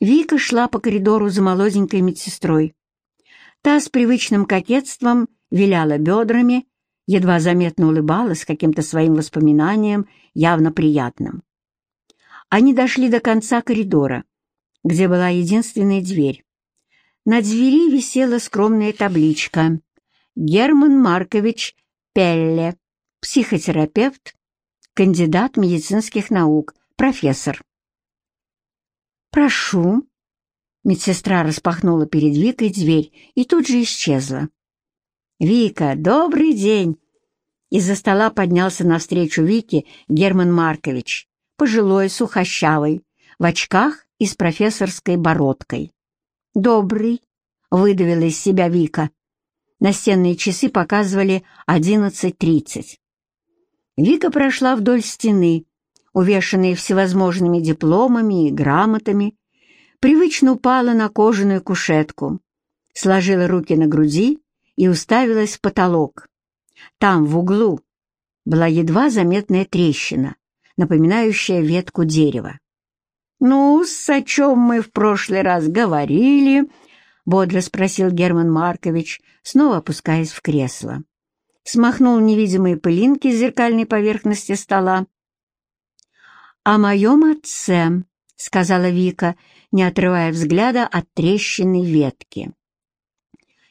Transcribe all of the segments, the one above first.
Вика шла по коридору за молоденькой медсестрой. Та с привычным кокетством виляла бедрами, едва заметно улыбалась каким-то своим воспоминанием, явно приятным. Они дошли до конца коридора, где была единственная дверь. На двери висела скромная табличка «Герман Маркович Пелле, психотерапевт, кандидат медицинских наук, профессор». «Прошу». Медсестра распахнула перед Викой дверь и тут же исчезла. «Вика, добрый день!» Из-за стола поднялся навстречу Вике Герман Маркович, пожилой, сухощавый, в очках и с профессорской бородкой. «Добрый», — выдавила из себя Вика. Настенные часы показывали одиннадцать тридцать. Вика прошла вдоль стены, увешанные всевозможными дипломами и грамотами, привычно упала на кожаную кушетку, сложила руки на груди и уставилась в потолок. Там, в углу, была едва заметная трещина, напоминающая ветку дерева. «Ну, о чем мы в прошлый раз говорили?» — бодро спросил Герман Маркович, снова опускаясь в кресло. Смахнул невидимые пылинки с зеркальной поверхности стола «О моем отце», — сказала Вика, не отрывая взгляда от трещины ветки.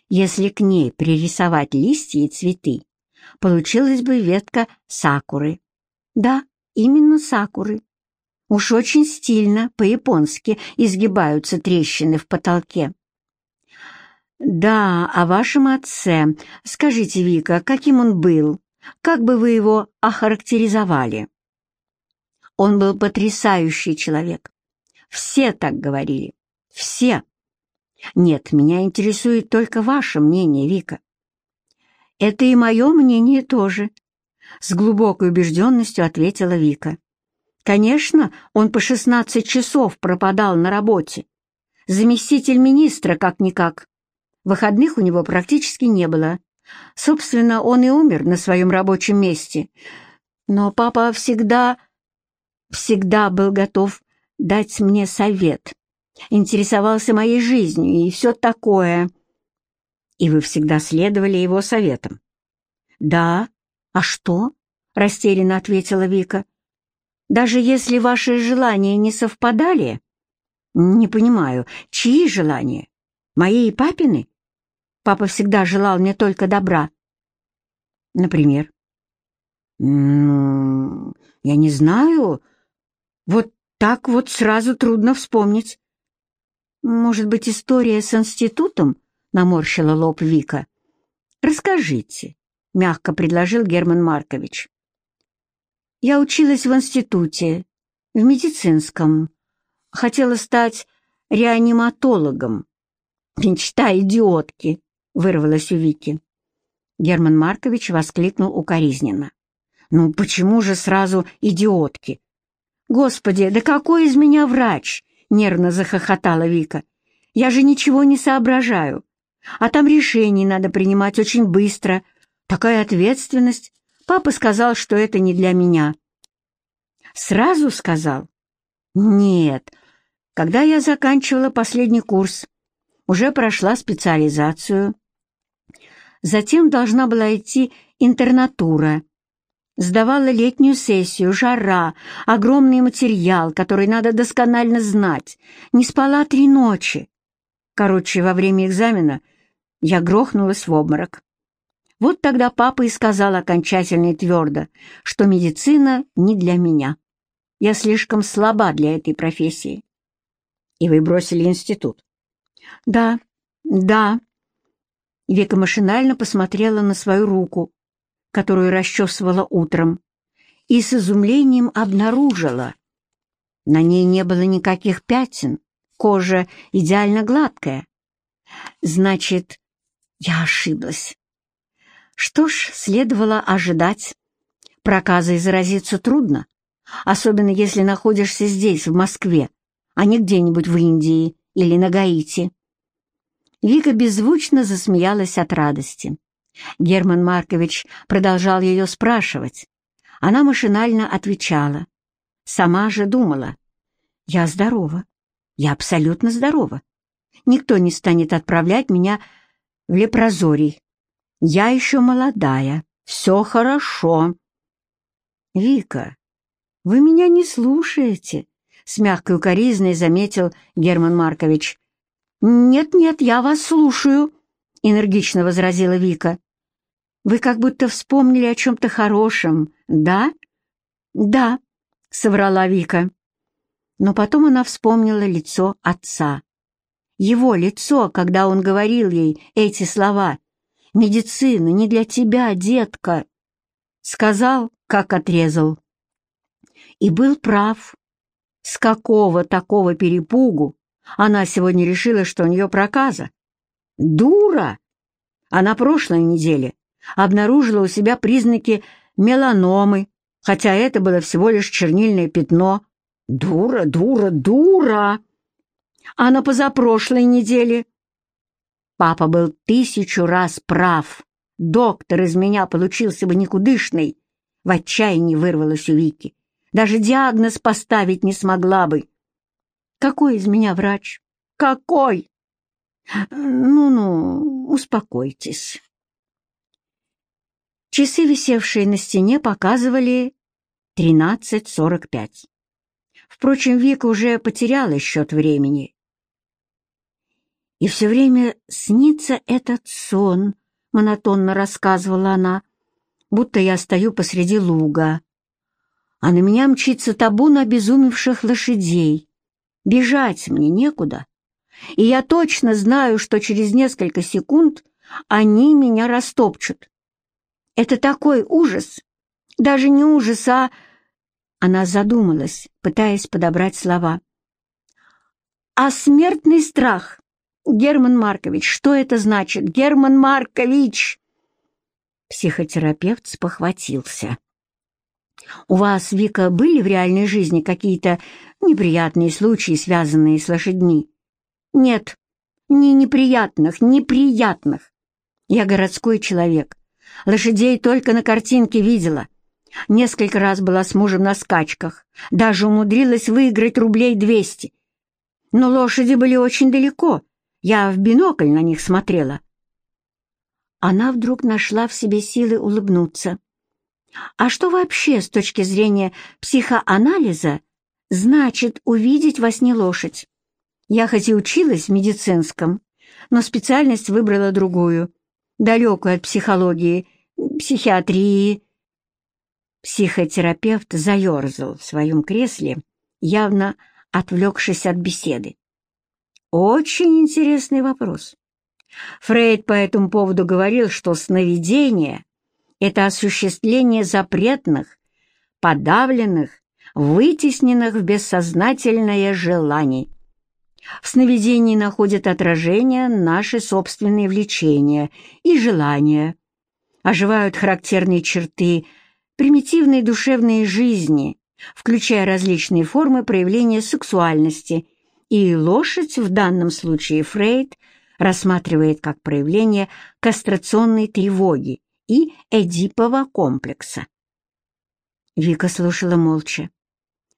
Если к ней пририсовать листья и цветы, получилась бы ветка сакуры. Да, именно сакуры. Уж очень стильно, по-японски, изгибаются трещины в потолке. «Да, о вашем отце. Скажите, Вика, каким он был? Как бы вы его охарактеризовали?» Он был потрясающий человек. Все так говорили. Все. Нет, меня интересует только ваше мнение, Вика. Это и мое мнение тоже, с глубокой убежденностью ответила Вика. Конечно, он по 16 часов пропадал на работе. Заместитель министра как-никак. Выходных у него практически не было. Собственно, он и умер на своем рабочем месте. Но папа всегда всегда был готов дать мне совет, интересовался моей жизнью и все такое. И вы всегда следовали его советам? Да. А что? Растерянно ответила Вика. Даже если ваши желания не совпадали? Не понимаю, чьи желания? Мои и папины? Папа всегда желал мне только добра. Например? Ну, я не знаю, вот так вот сразу трудно вспомнить. Может быть, история с институтом? Наморщила лоб Вика. Расскажите, мягко предложил Герман Маркович. Я училась в институте, в медицинском. Хотела стать реаниматологом. Мечта идиотки, вырвалась у Вики. Герман Маркович воскликнул укоризненно. «Ну почему же сразу идиотки? «Господи, да какой из меня врач?» — нервно захохотала Вика. «Я же ничего не соображаю. А там решений надо принимать очень быстро. Такая ответственность. Папа сказал, что это не для меня». «Сразу сказал?» «Нет. Когда я заканчивала последний курс, уже прошла специализацию. Затем должна была идти интернатура» Сдавала летнюю сессию, жара, огромный материал, который надо досконально знать. Не спала три ночи. Короче, во время экзамена я грохнулась в обморок. Вот тогда папа и сказал окончательно и твердо, что медицина не для меня. Я слишком слаба для этой профессии. И вы бросили институт? Да, да. Вика машинально посмотрела на свою руку, которую расчесывала утром, и с изумлением обнаружила. На ней не было никаких пятен, кожа идеально гладкая. Значит, я ошиблась. Что ж, следовало ожидать. Проказой заразиться трудно, особенно если находишься здесь, в Москве, а не где-нибудь в Индии или на Гаити. Вика беззвучно засмеялась от радости. Герман Маркович продолжал ее спрашивать. Она машинально отвечала. Сама же думала. «Я здорова. Я абсолютно здорова. Никто не станет отправлять меня в лепрозорий. Я еще молодая, все хорошо. Вика, вы меня не слушаете, с мягкой укоризной заметил Герман Маркович. «Нет-нет, я вас слушаю», — энергично возразила Вика. «Вы как будто вспомнили о чем-то хорошем, да?» «Да», — соврала Вика. Но потом она вспомнила лицо отца. Его лицо, когда он говорил ей эти слова. «Медицина не для тебя, детка!» Сказал, как отрезал. И был прав. С какого такого перепугу она сегодня решила, что у нее проказа? Дура! А на прошлой неделе обнаружила у себя признаки меланомы, хотя это было всего лишь чернильное пятно. Дура, дура, дура! А на позапрошлой неделе... Папа был тысячу раз прав. Доктор из меня получился бы никудышный. В отчаянии вырвалась у Вики. Даже диагноз поставить не смогла бы. Какой из меня врач? Какой? Ну-ну, успокойтесь. Часы, висевшие на стене, показывали 13.45. Впрочем, Вика уже потеряла счет времени. «И все время снится этот сон», — монотонно рассказывала она, «будто я стою посреди луга, а на меня мчится табун обезумевших лошадей. Бежать мне некуда, и я точно знаю, что через несколько секунд они меня растопчут. Это такой ужас, даже не ужас, а... Она задумалась, пытаясь подобрать слова. «А смертный страх? Герман Маркович, что это значит? Герман Маркович!» Психотерапевт спохватился. У вас, Вика, были в реальной жизни какие-то неприятные случаи, связанные с лошадьми? Нет, не неприятных, неприятных. Я городской человек. Лошадей только на картинке видела. Несколько раз была с мужем на скачках. Даже умудрилась выиграть рублей двести. Но лошади были очень далеко. Я в бинокль на них смотрела. Она вдруг нашла в себе силы улыбнуться. А что вообще с точки зрения психоанализа значит увидеть во сне лошадь? Я хоть и училась в медицинском, но специальность выбрала другую, далекую от психологии, психиатрии. Психотерапевт заерзал в своем кресле, явно отвлекшись от беседы. Очень интересный вопрос. Фрейд по этому поводу говорил, что сновидение это осуществление запретных, подавленных, вытесненных в бессознательное желаний. В сновидении находят отражение наши собственные влечения и желания, оживают характерные черты примитивной душевной жизни, включая различные формы проявления сексуальности, и лошадь, в данном случае Фрейд, рассматривает как проявление кастрационной тревоги и Эдипова комплекса. Вика слушала молча,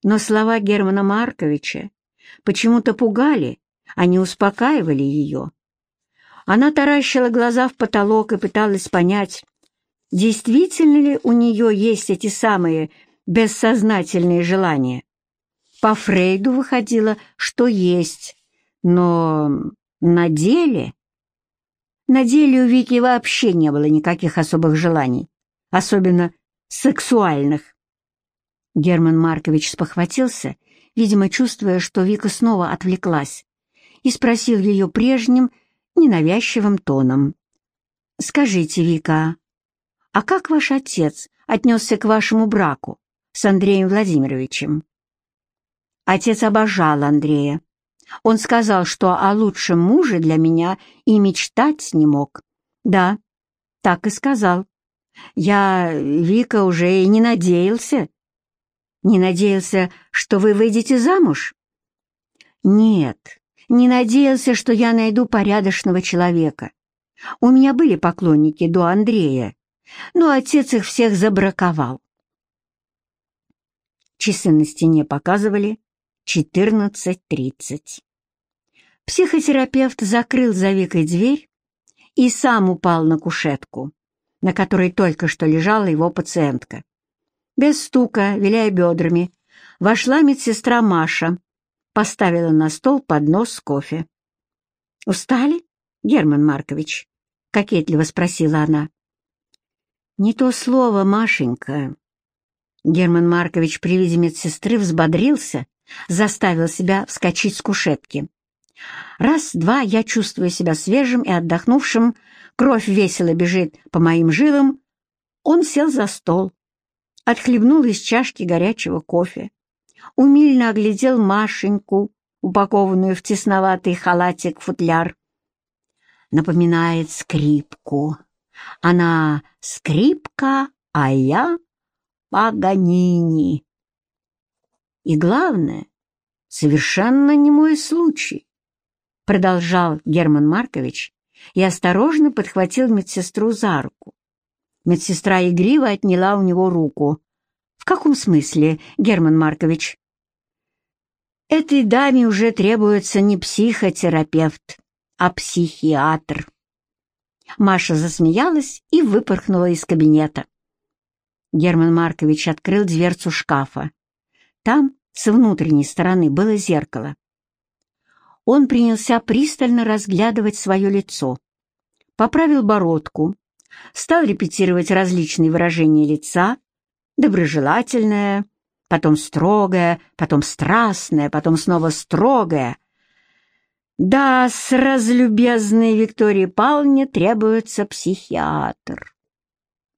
но слова Германа Марковича почему-то пугали, а не успокаивали ее. Она таращила глаза в потолок и пыталась понять, действительно ли у нее есть эти самые бессознательные желания. По Фрейду выходило, что есть, но на деле на деле у Вики вообще не было никаких особых желаний, особенно сексуальных. Герман Маркович спохватился, видимо, чувствуя, что Вика снова отвлеклась, и спросил ее прежним, ненавязчивым тоном. «Скажите, Вика, а как ваш отец отнесся к вашему браку с Андреем Владимировичем?» Отец обожал Андрея, он сказал, что о лучшем муже для меня и мечтать не мог. Да, так и сказал. Я, Вика, уже и не надеялся. Не надеялся, что вы выйдете замуж? Нет, не надеялся, что я найду порядочного человека. У меня были поклонники до Андрея, но отец их всех забраковал. Часы на стене показывали 14.30. Психотерапевт закрыл за Викой дверь и сам упал на кушетку, на которой только что лежала его пациентка. Без стука, виляя бедрами, вошла медсестра Маша, поставила на стол поднос с кофе. «Устали, Герман Маркович?» — кокетливо спросила она. «Не то слово, Машенька». Герман Маркович при виде медсестры взбодрился, заставил себя вскочить с кушетки. Раз-два я чувствую себя свежим и отдохнувшим, кровь весело бежит по моим жилам. Он сел за стол, отхлебнул из чашки горячего кофе, умильно оглядел Машеньку, упакованную в тесноватый халатик-футляр. Напоминает скрипку. Она скрипка, а я Паганини. И главное, совершенно не мой случай продолжал Герман Маркович и осторожно подхватил медсестру за руку. Медсестра игриво отняла у него руку. «В каком смысле, Герман Маркович?» «Этой даме уже требуется не психотерапевт, а психиатр». Маша засмеялась и выпорхнула из кабинета. Герман Маркович открыл дверцу шкафа. Там, с внутренней стороны, было зеркало он принялся пристально разглядывать свое лицо. Поправил бородку, стал репетировать различные выражения лица, доброжелательное, потом строгое, потом страстное, потом снова строгое. Да, с разлюбезной Виктории Павловне требуется психиатр.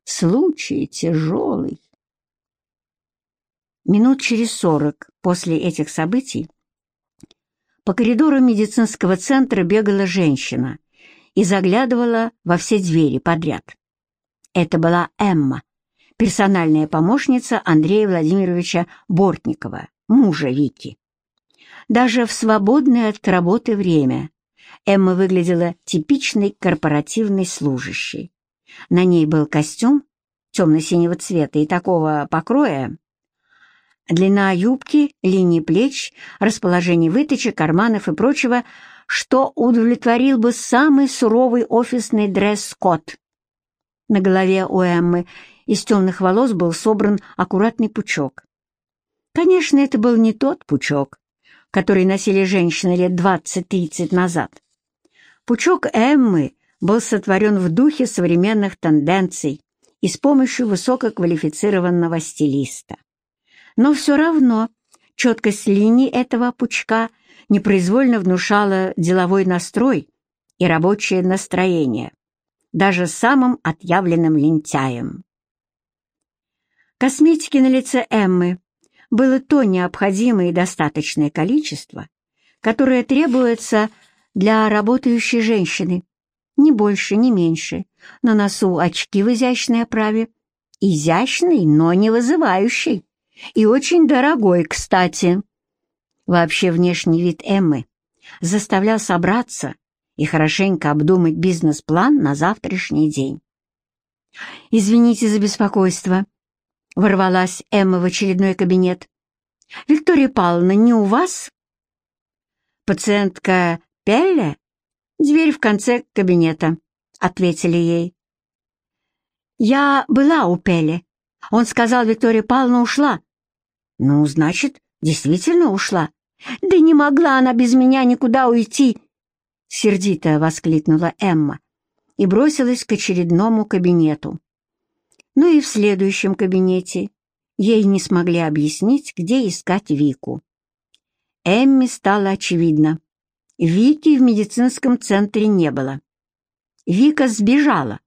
Случай тяжелый. Минут через сорок после этих событий по коридору медицинского центра бегала женщина и заглядывала во все двери подряд. Это была Эмма, персональная помощница Андрея Владимировича Бортникова, мужа Вики. Даже в свободное от работы время Эмма выглядела типичной корпоративной служащей. На ней был костюм темно-синего цвета и такого покроя, Длина юбки, линии плеч, расположение выточек, карманов и прочего, что удовлетворил бы самый суровый офисный дресс-код. На голове у Эммы из темных волос был собран аккуратный пучок. Конечно, это был не тот пучок, который носили женщины лет двадцать-тридцать назад. Пучок Эммы был сотворен в духе современных тенденций и с помощью высококвалифицированного стилиста. Но все равно четкость линий этого пучка непроизвольно внушала деловой настрой и рабочее настроение, даже самым отъявленным лентяем. Косметики на лице Эммы было то необходимое и достаточное количество, которое требуется для работающей женщины, ни больше, ни меньше. На носу очки в изящной оправе, изящный, но не вызывающий. И очень дорогой, кстати. Вообще внешний вид Эммы заставлял собраться и хорошенько обдумать бизнес-план на завтрашний день. «Извините за беспокойство», — ворвалась Эмма в очередной кабинет. «Виктория Павловна, не у вас?» «Пациентка Пелле?» «Дверь в конце кабинета», — ответили ей. «Я была у Пелле. Он сказал, Виктория Павловна ушла. «Ну, значит, действительно ушла?» «Да не могла она без меня никуда уйти!» Сердито воскликнула Эмма и бросилась к очередному кабинету. Ну и в следующем кабинете ей не смогли объяснить, где искать Вику. Эмме стало очевидно. Вики в медицинском центре не было. Вика сбежала,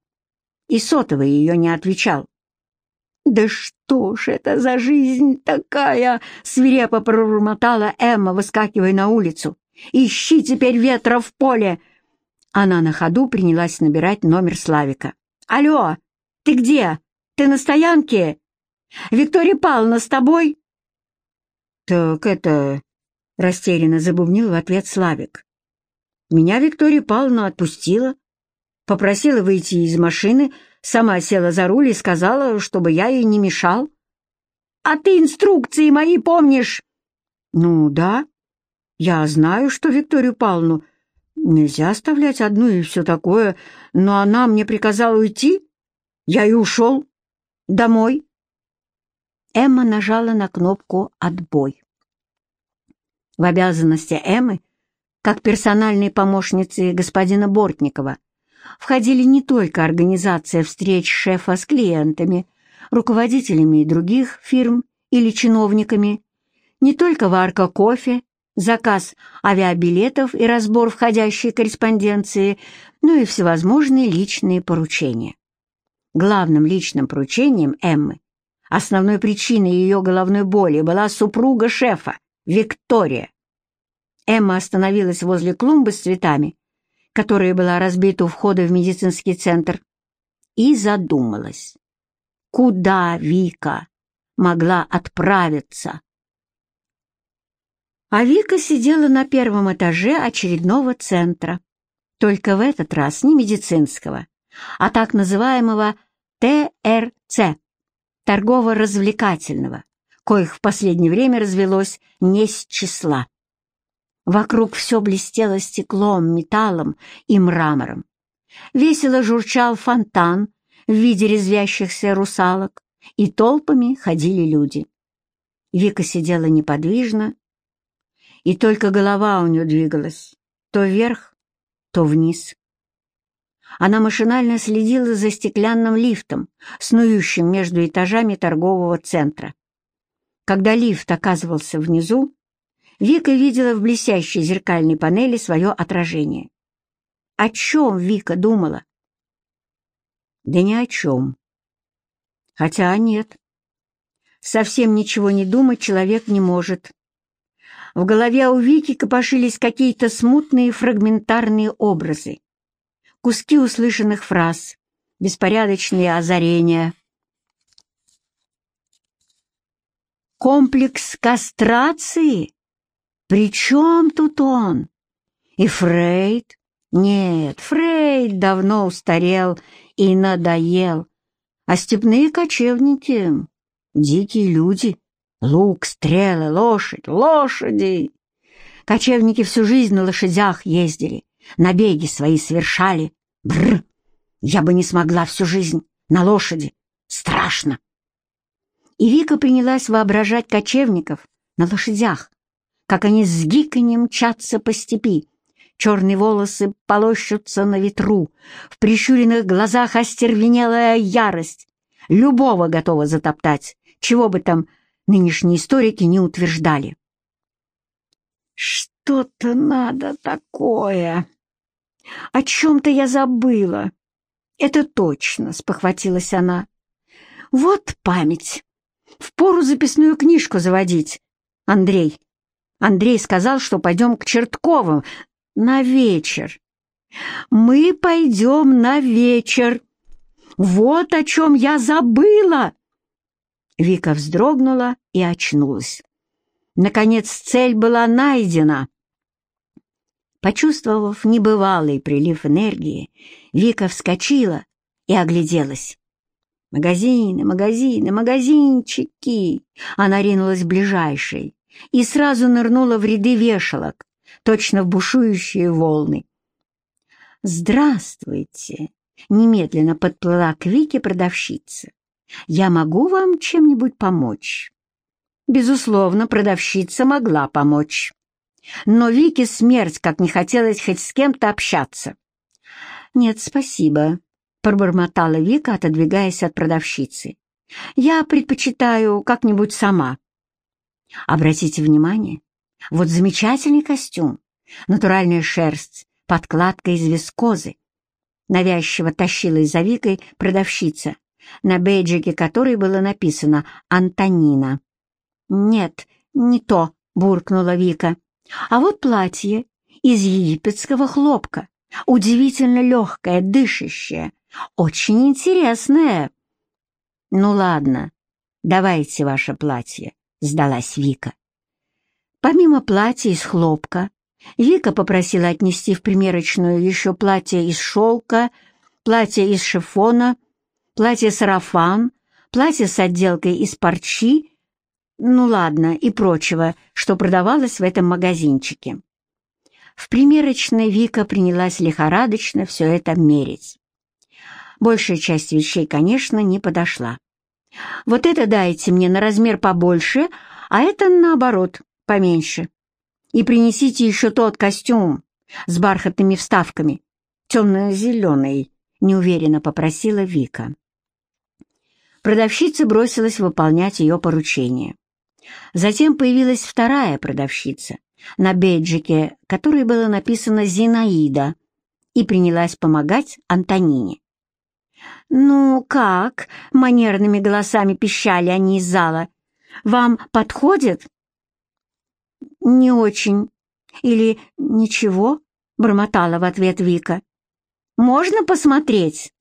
и сотовый ее не отвечал. «Да что ж это за жизнь такая?» — свирепо прормотала Эмма, выскакивая на улицу. «Ищи теперь ветра в поле!» Она на ходу принялась набирать номер Славика. «Алло, ты где? Ты на стоянке? Виктория Павловна с тобой?» «Так это...» — растерянно забубнил в ответ Славик. «Меня Виктория Павловна отпустила, попросила выйти из машины, Сама села за руль и сказала, чтобы я ей не мешал. «А ты инструкции мои помнишь?» «Ну да. Я знаю, что Викторию Павловну Нельзя оставлять одну и все такое, но она мне приказала уйти. Я и ушел. Домой. Эмма нажала на кнопку «Отбой». В обязанности Эммы, как персональной помощницы господина Бортникова, входили не только организация встреч шефа с клиентами, руководителями других фирм или чиновниками, не только варка кофе, заказ авиабилетов и разбор входящей корреспонденции, но и всевозможные личные поручения. Главным личным поручением Эммы, основной причиной ее головной боли была супруга шефа, Виктория. Эмма остановилась возле клумбы с цветами, которая была разбита у входа в медицинский центр, и задумалась. Куда Вика могла отправиться? А Вика сидела на первом этаже очередного центра, только в этот раз не медицинского, а так называемого ТРЦ, торгово-развлекательного, коих в последнее время развелось не с числа. Вокруг все блестело стеклом, металлом и мрамором. Весело журчал фонтан в виде резвящихся русалок, и толпами ходили люди. Вика сидела неподвижно, и только голова у нее двигалась то вверх, то вниз. Она машинально следила за стеклянным лифтом, снующим между этажами торгового центра. Когда лифт оказывался внизу, Вика видела в блестящей зеркальной панели свое отражение. О чем Вика думала? Да ни о чем. Хотя нет. Совсем ничего не думать человек не может. В голове у Вики копошились какие-то смутные фрагментарные образы, куски услышанных фраз, беспорядочные озарения. Комплекс кастрации? При чем тут он? И Фрейд? Нет, Фрейд давно устарел и надоел. А степные кочевники — дикие люди. Лук, стрелы, лошадь, лошади. Кочевники всю жизнь на лошадях ездили, набеги свои совершали. Бррр! Я бы не смогла всю жизнь на лошади. Страшно. И Вика принялась воображать кочевников на лошадях, как они с гиканьем мчатся по степи, черные волосы полощутся на ветру, в прищуренных глазах остервенелая ярость, любого готова затоптать, чего бы там нынешние историки не утверждали. «Что-то надо такое. О чем-то я забыла. Это точно», — спохватилась она. «Вот память. Впору записную книжку заводить. Андрей. Андрей сказал, что пойдем к Чертковым на вечер. Мы пойдем на вечер. Вот о чем я забыла!» Вика вздрогнула и очнулась. Наконец цель была найдена. Почувствовав небывалый прилив энергии, Вика вскочила и огляделась. Магазины, магазины, магазинчики! Она ринулась в ближайший и сразу нырнула в ряды вешалок, точно в бушующие волны. «Здравствуйте!» — немедленно подплыла к Вике продавщица. «Я могу вам чем-нибудь помочь?» Безусловно, продавщица могла помочь. Но Вике смерть, как не хотелось хоть с кем-то общаться. «Нет, спасибо», — пробормотала Вика, отодвигаясь от продавщицы. «Я предпочитаю как-нибудь сама». Обратите внимание, вот замечательный костюм, натуральная шерсть, подкладка из вискозы. Навязчиво тащила за Викой продавщица, на бейджике которой было написано «Антонина». «Нет, не то», — буркнула Вика. «А вот платье из египетского хлопка, удивительно легкое, дышащее, очень интересное». «Ну ладно, давайте ваше платье», — сдалась Вика. Помимо платья из хлопка, Вика попросила отнести в примерочную еще платье из шелка, платье из шифона, платье-сарафан, платье с отделкой из парчи, ну ладно, и прочего, что продавалось в этом магазинчике. В примерочной Вика принялась лихорадочно все это мерить. Большая часть вещей, конечно, не подошла. Вот это дайте мне на размер побольше, а это, наоборот, поменьше. И принесите еще тот костюм с бархатными вставками, темно-зеленый, неуверенно попросила Вика. Продавщица бросилась выполнять ее поручение. Затем появилась вторая продавщица, на бейджике которой было написано «Зинаида», и принялась помогать Антонине. «Ну как?» — манерными голосами пищали они из зала. «Вам подходит?» «Не очень. Или ничего?» — бормотала в ответ Вика. «Можно посмотреть?»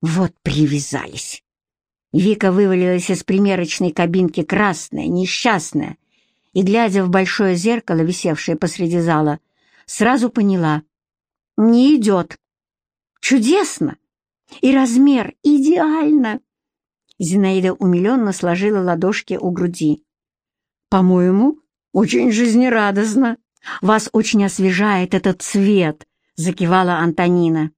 Вот привязались. Вика вывалилась из примерочной кабинки красная, несчастная, и, глядя в большое зеркало, висевшее посреди зала, сразу поняла — не идет. Чудесно! И размер идеально! Зинаида умиленно сложила ладошки у груди. «По-моему, очень жизнерадостно. Вас очень освежает этот цвет», — закивала Антонина.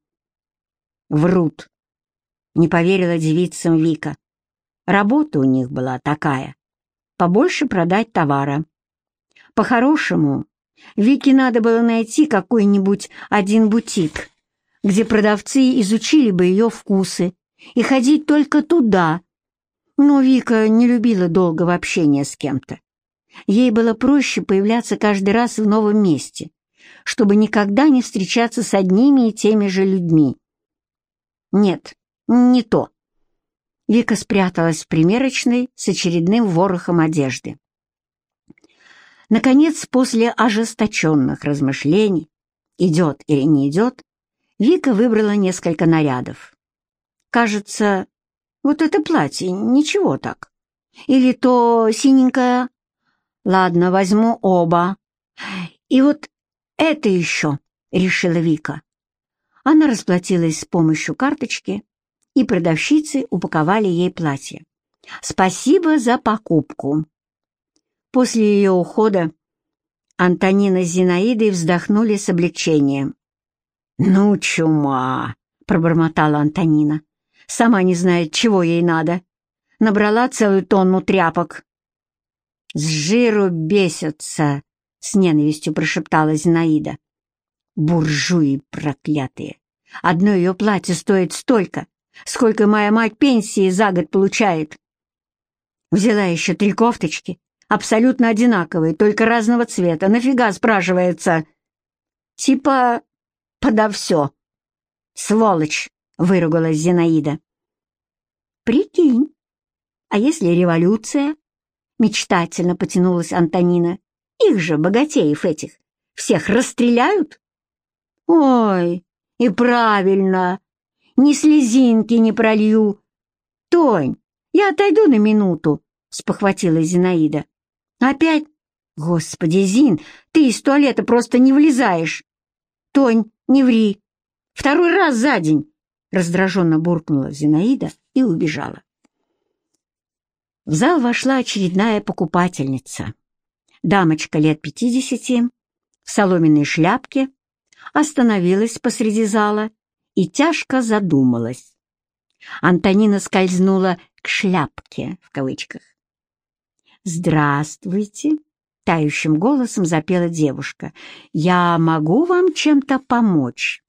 «Врут», — не поверила девицам Вика. Работа у них была такая побольше продать товара. По-хорошему, Вике надо было найти какой-нибудь один бутик, где продавцы изучили бы ее вкусы, и ходить только туда. Но Вика не любила долгого общения с кем-то. Ей было проще появляться каждый раз в новом месте, чтобы никогда не встречаться с одними и теми же людьми. Нет, не то. Вика спряталась в примерочной с очередным ворохом одежды. Наконец, после ожесточенных размышлений, идет или не идет, Вика выбрала несколько нарядов. Кажется, вот это платье, ничего так. Или то синенькое. Ладно, возьму оба. И вот это еще, решила Вика. Она расплатилась с помощью карточки и продавщицы упаковали ей платье. «Спасибо за покупку!» После ее ухода Антонина с Зинаидой вздохнули с облегчением. «Ну, чума!» — пробормотала Антонина. «Сама не знает, чего ей надо. Набрала целую тонну тряпок». «С жиру бесятся!» — с ненавистью прошептала Зинаида. «Буржуи проклятые! Одно ее платье стоит столько, сколько моя мать пенсии за год получает. Взяла еще три кофточки, абсолютно одинаковые, только разного цвета. Нафига, спрашивается? Типа подо все. Сволочь, выругалась Зинаида. Прикинь, а если революция? Мечтательно потянулась Антонина. Их же, богатеев этих, всех расстреляют? Ой, и правильно, ни слезинки не пролью. Тонь, я отойду на минуту, спохватила Зинаида. Опять? Господи, Зин, ты из туалета просто не влезаешь. Тонь, не ври. Второй раз за день, раздраженно буркнула Зинаида и убежала. В зал вошла очередная покупательница. Дамочка лет пятидесяти, в соломенной шляпке, остановилась посреди зала и тяжко задумалась. Антонина скользнула к «шляпке» в кавычках. «Здравствуйте!» — тающим голосом запела девушка. «Я могу вам чем-то помочь?»